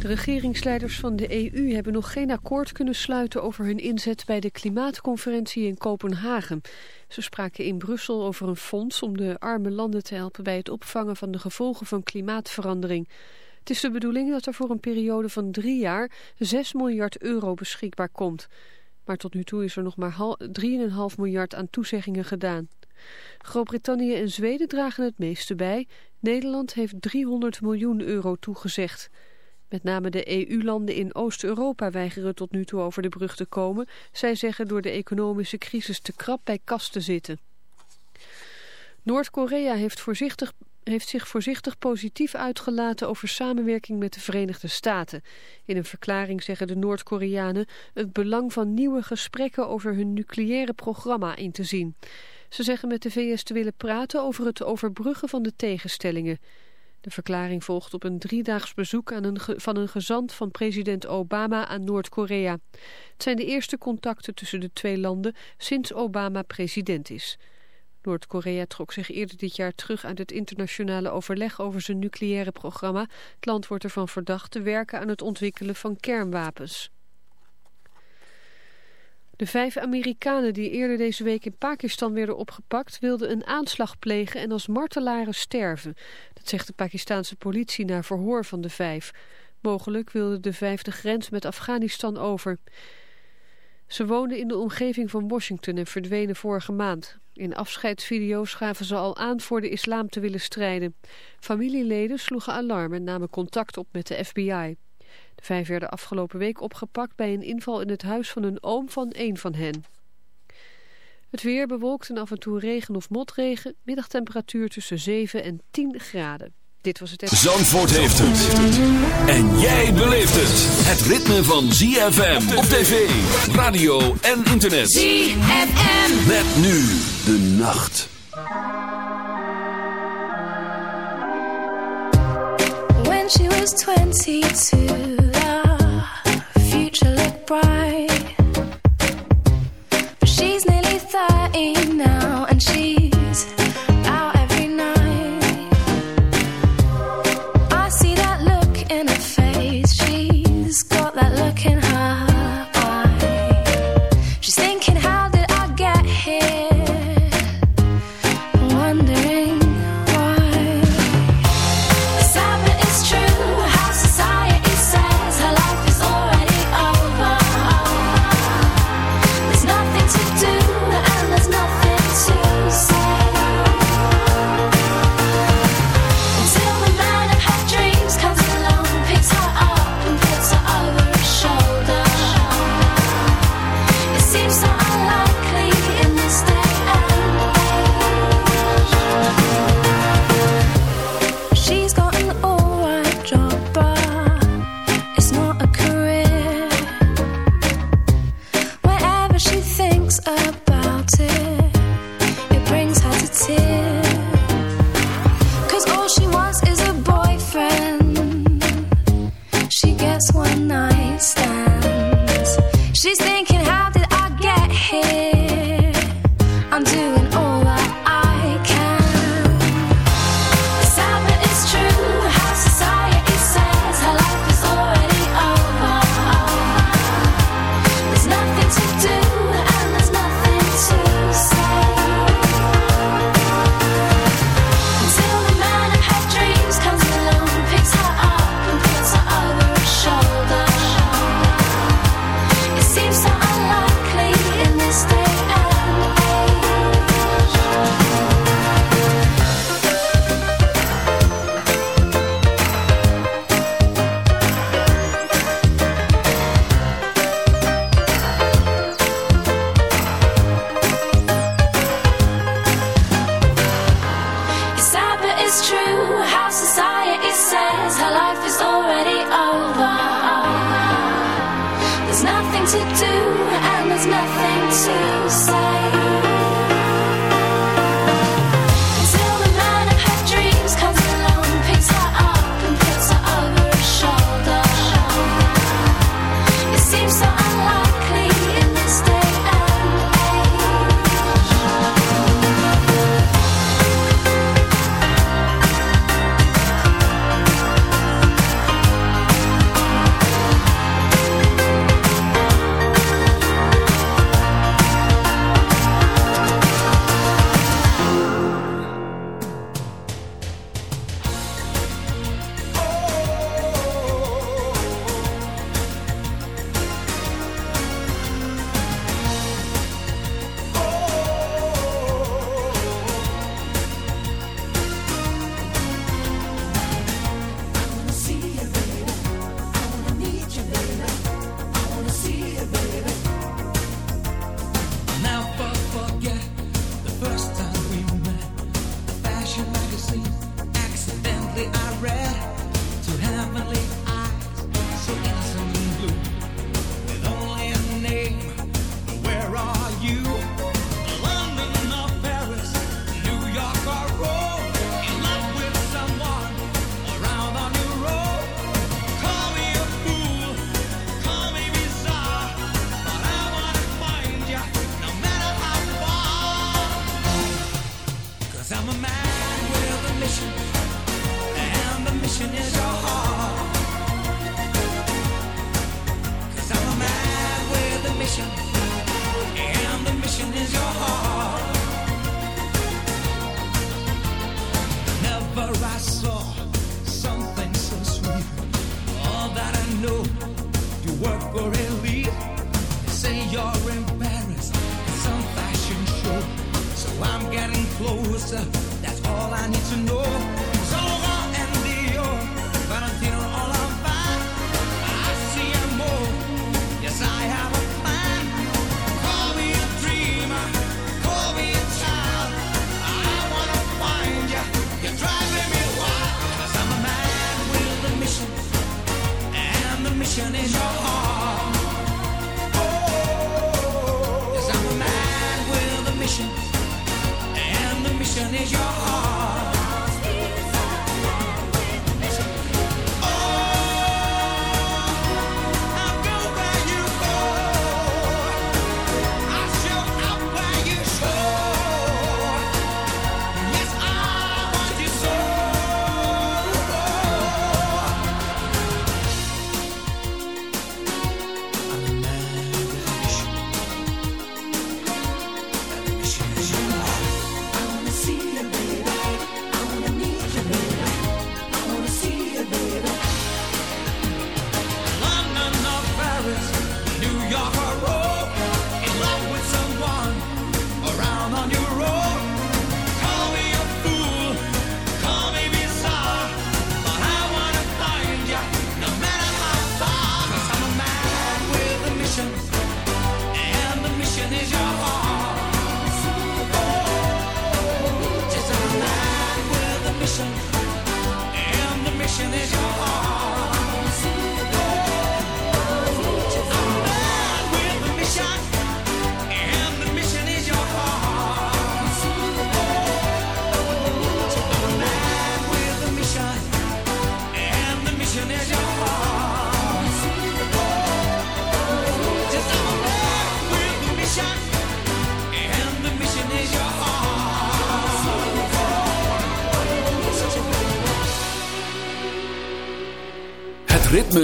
De regeringsleiders van de EU hebben nog geen akkoord kunnen sluiten over hun inzet bij de klimaatconferentie in Kopenhagen. Ze spraken in Brussel over een fonds om de arme landen te helpen bij het opvangen van de gevolgen van klimaatverandering. Het is de bedoeling dat er voor een periode van drie jaar 6 miljard euro beschikbaar komt. Maar tot nu toe is er nog maar 3,5 miljard aan toezeggingen gedaan. Groot-Brittannië en Zweden dragen het meeste bij. Nederland heeft 300 miljoen euro toegezegd. Met name de EU-landen in Oost-Europa weigeren tot nu toe over de brug te komen. Zij zeggen door de economische crisis te krap bij kas te zitten. Noord-Korea heeft, heeft zich voorzichtig positief uitgelaten over samenwerking met de Verenigde Staten. In een verklaring zeggen de Noord-Koreanen het belang van nieuwe gesprekken over hun nucleaire programma in te zien. Ze zeggen met de VS te willen praten over het overbruggen van de tegenstellingen. De verklaring volgt op een driedaags bezoek aan een van een gezant van president Obama aan Noord-Korea. Het zijn de eerste contacten tussen de twee landen sinds Obama president is. Noord-Korea trok zich eerder dit jaar terug uit het internationale overleg over zijn nucleaire programma. Het land wordt ervan verdacht te werken aan het ontwikkelen van kernwapens. De vijf Amerikanen die eerder deze week in Pakistan werden opgepakt... wilden een aanslag plegen en als martelaren sterven. Dat zegt de Pakistanse politie na verhoor van de vijf. Mogelijk wilden de vijf de grens met Afghanistan over. Ze woonden in de omgeving van Washington en verdwenen vorige maand. In afscheidsvideo's gaven ze al aan voor de islam te willen strijden. Familieleden sloegen alarm en namen contact op met de FBI. De vijf werden afgelopen week opgepakt bij een inval in het huis van een oom van één van hen. Het weer bewolkt en af en toe regen of motregen. Middagtemperatuur tussen 7 en 10 graden. Dit was het... Zandvoort heeft het. En jij beleeft het. Het ritme van ZFM op tv, radio en internet. ZFM. Met nu de nacht. When she was 22 future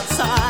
outside.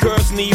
Girls need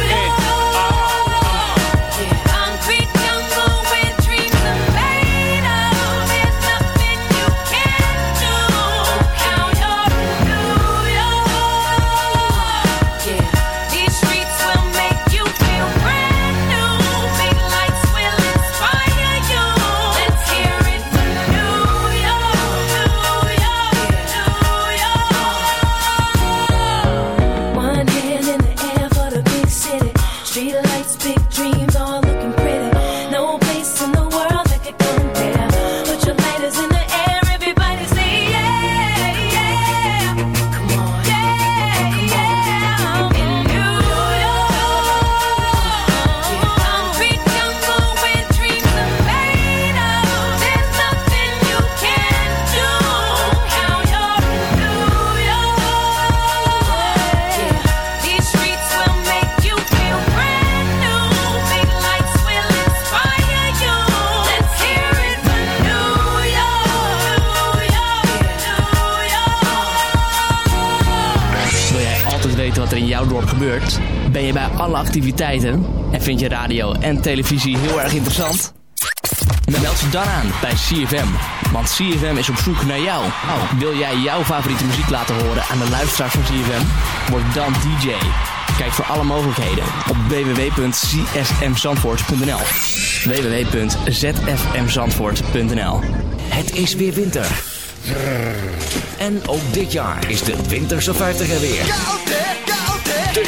bij alle activiteiten en vind je radio en televisie heel erg interessant? Meld je dan aan bij CFM, want CFM is op zoek naar jou. Oh, wil jij jouw favoriete muziek laten horen aan de luisteraars van CFM? Word dan DJ. Kijk voor alle mogelijkheden op www.cfmzandvoort.nl www.zfmzandvoort.nl Het is weer winter. En ook dit jaar is de Winterse 50 er weer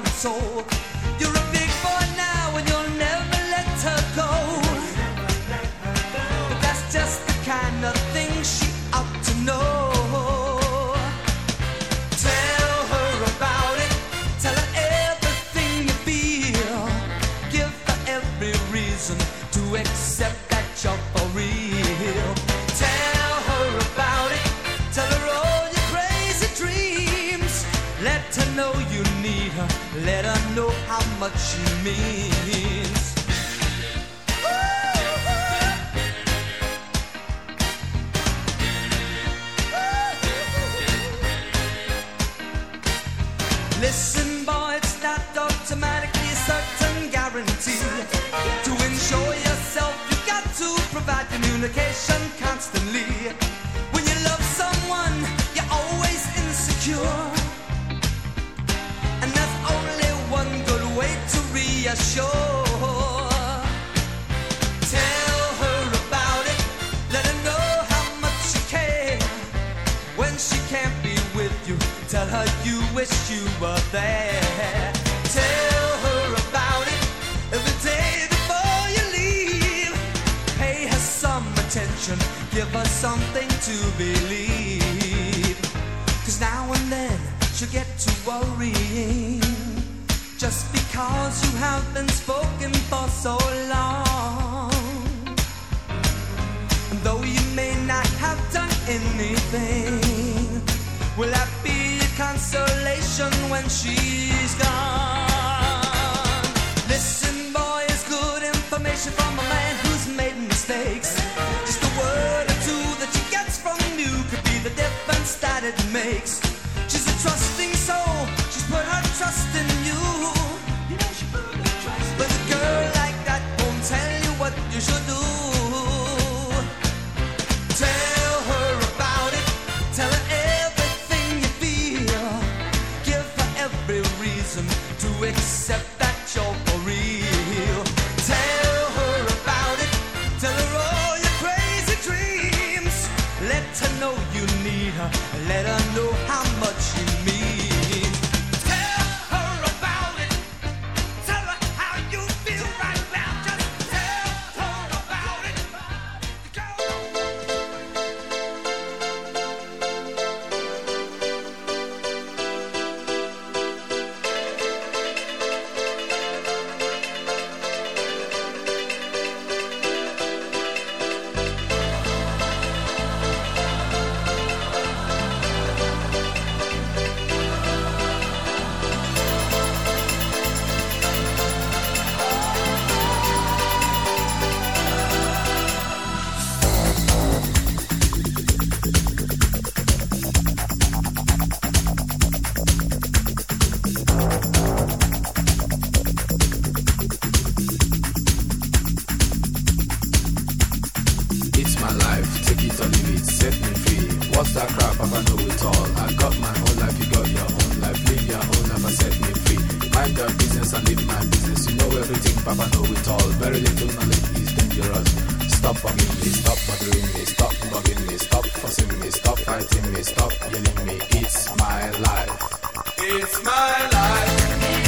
one. what you mean. ocean when she's gone. Listen, boy, it's good information from a man who's made mistakes. Just a word or two that she gets from you could be the difference that it makes. She's a trusting. Papa know it all. Very little knowledge is dangerous. Stop bugging me, stop bothering me, stop bugging me, stop fussing me, stop fighting me, stop yelling me. It's my life. It's my life.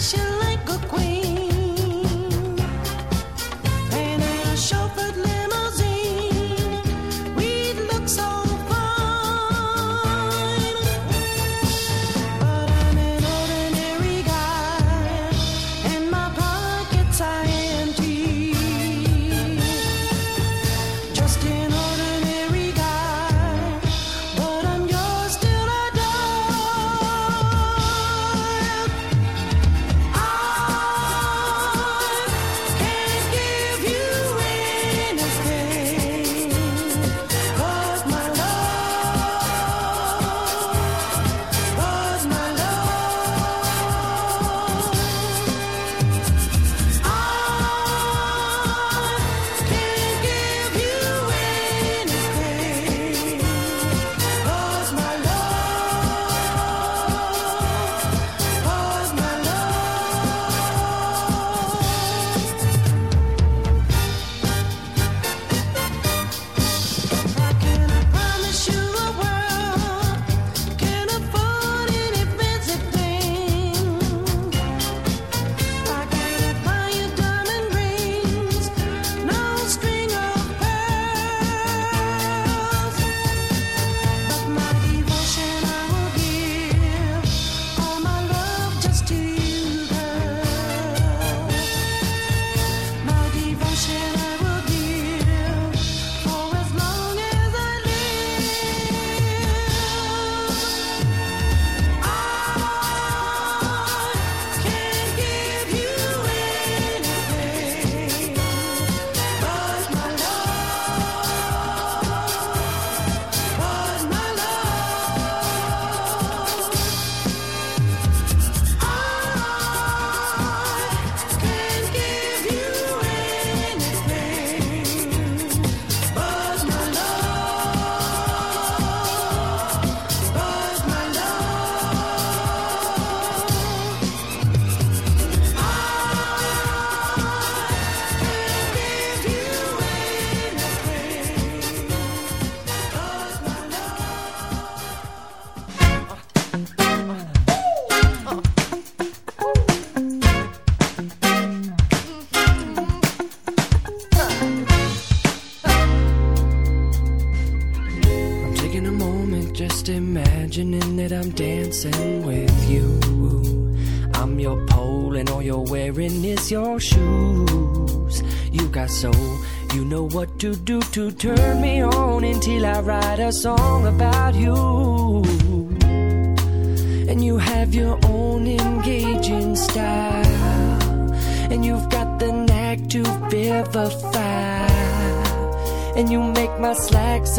should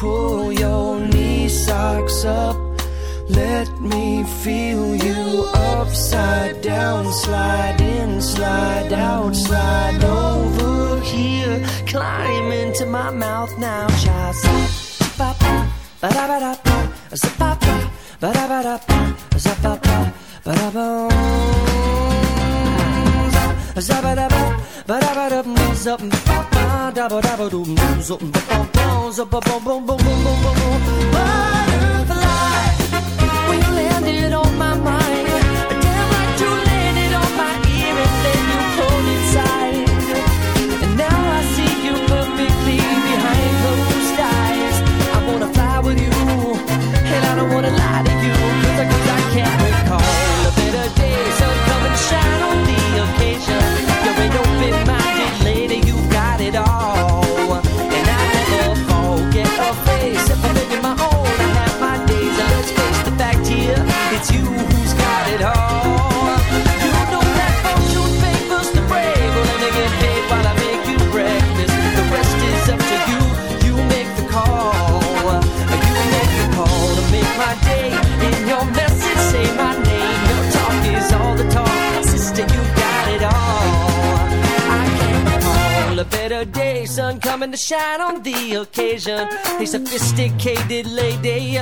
pull your knee socks up. Let me feel you upside down, slide in, slide out, slide over here. Climb into my mouth now, child. Ba ba ba da ba da ba, ba ba ba da ba da ba, ba ba ba da ba. Zabba-dabba, ba-dabba-dum, zup, ba-ba, dabba-dabba-dum, bones up a boom, boom, boom, boom, boom, boom, boom. Butterfly, when you landed on my mind. Occasion. A sophisticated lady.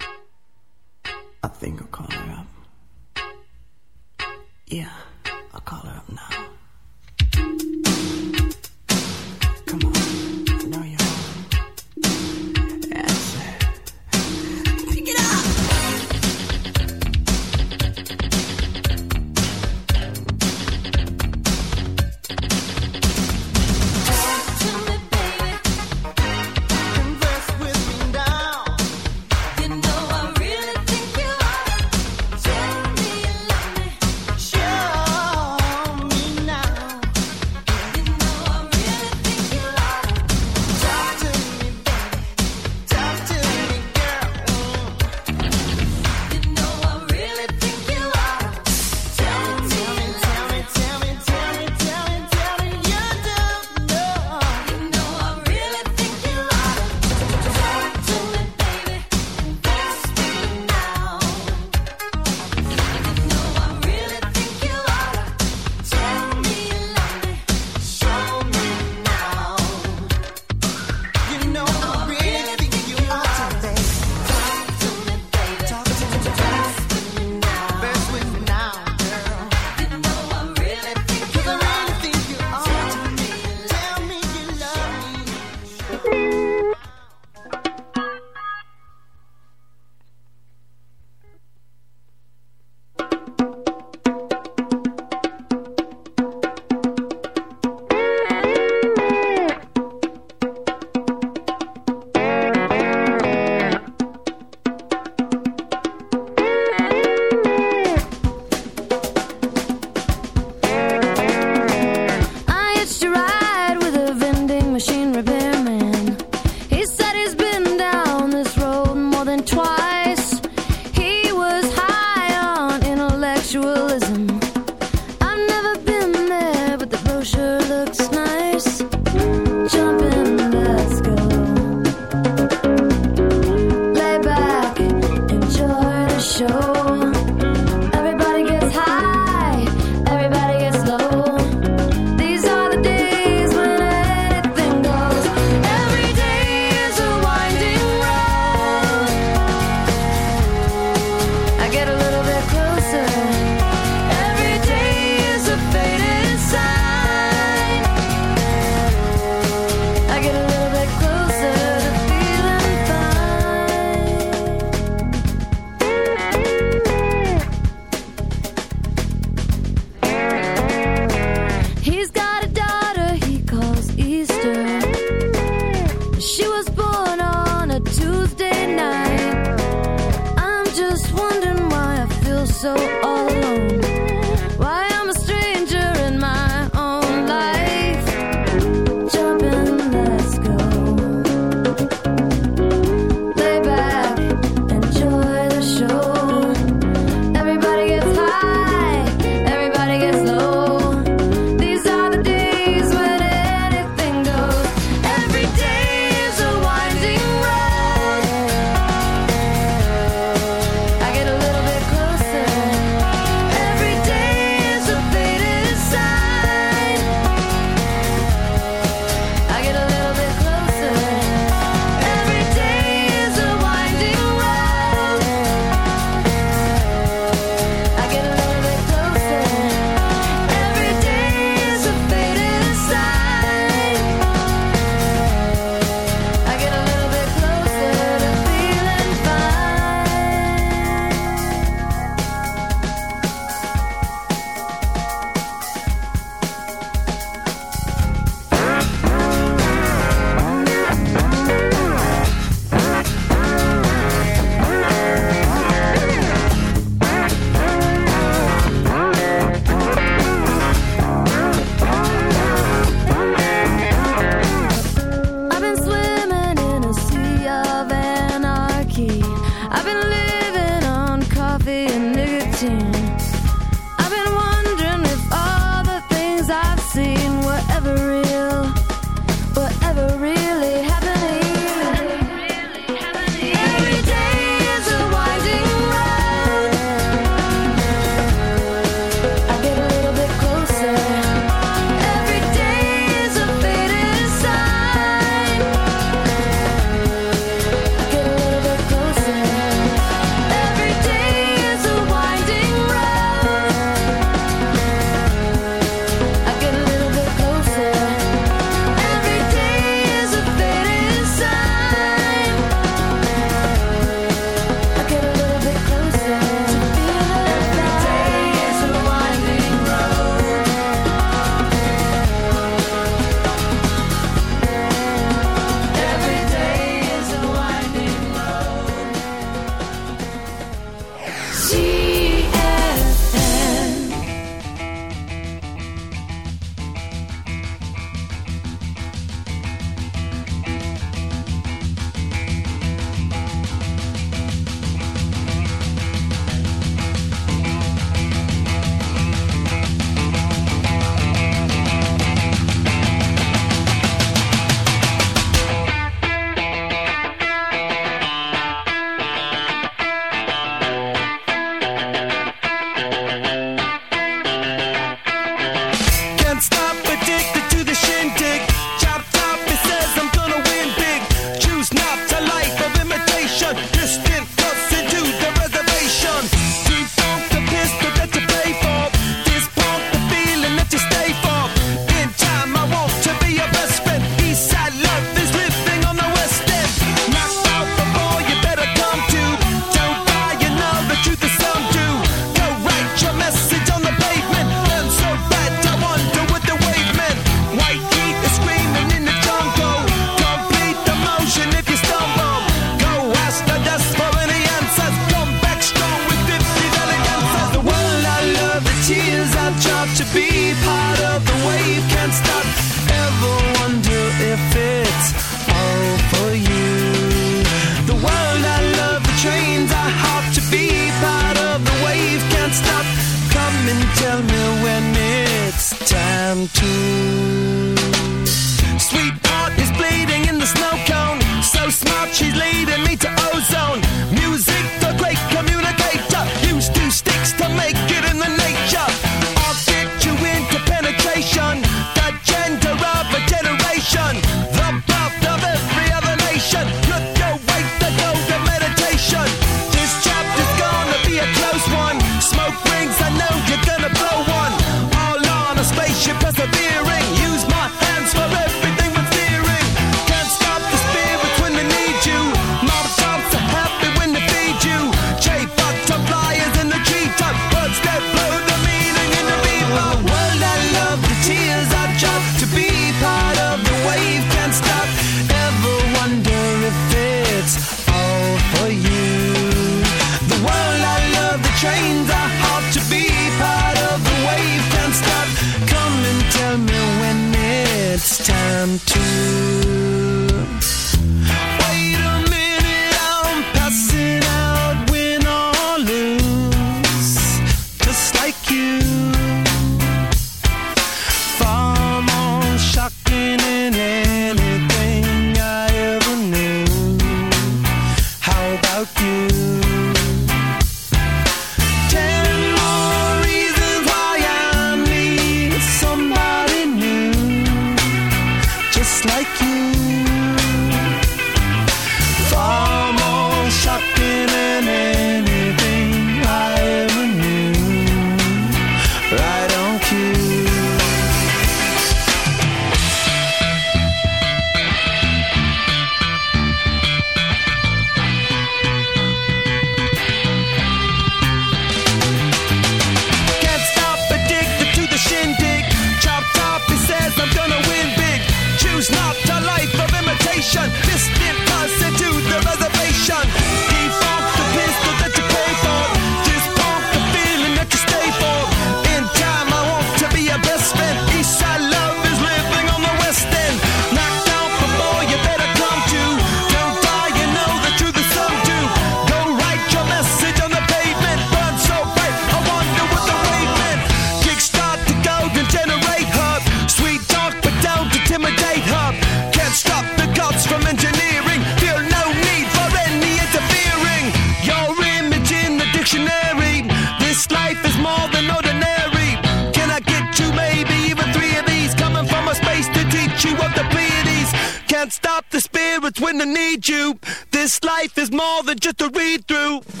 Than just a read through.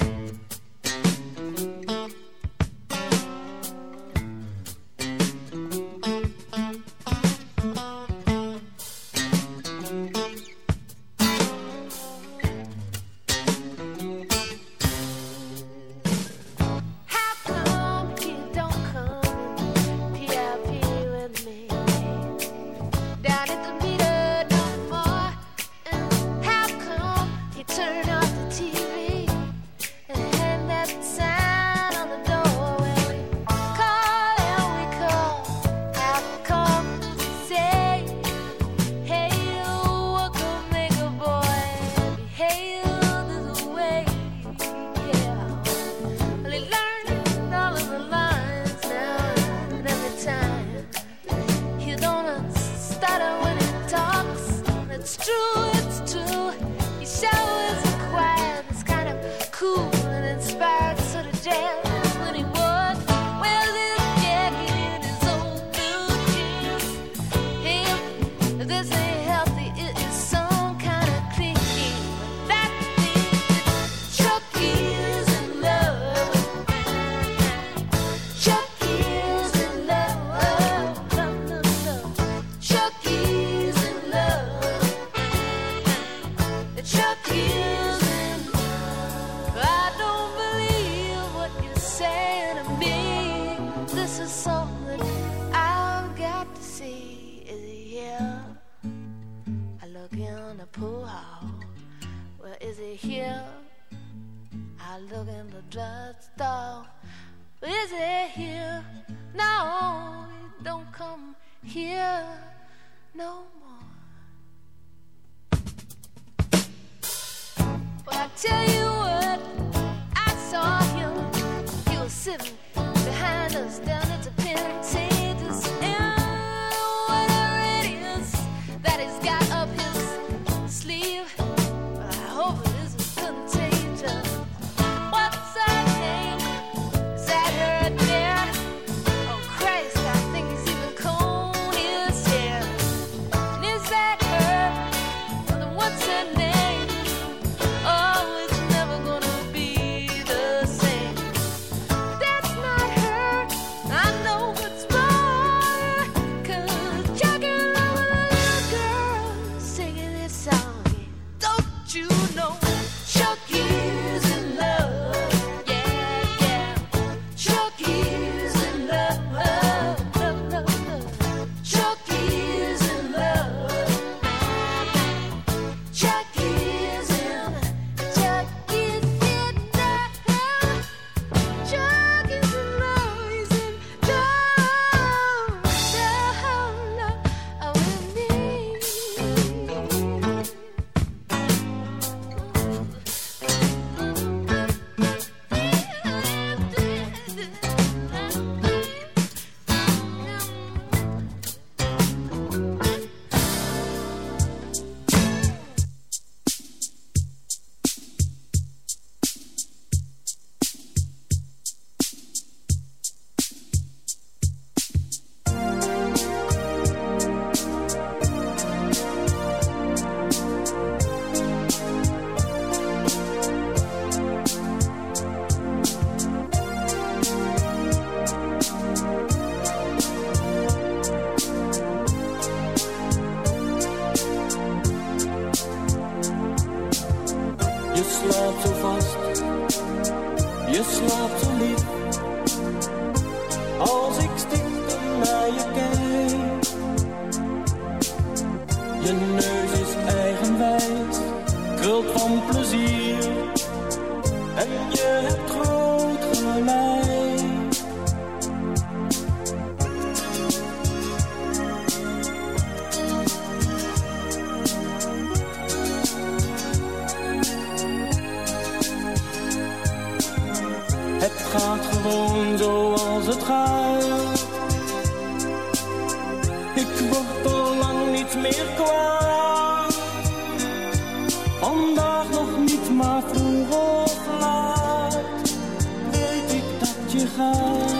句号。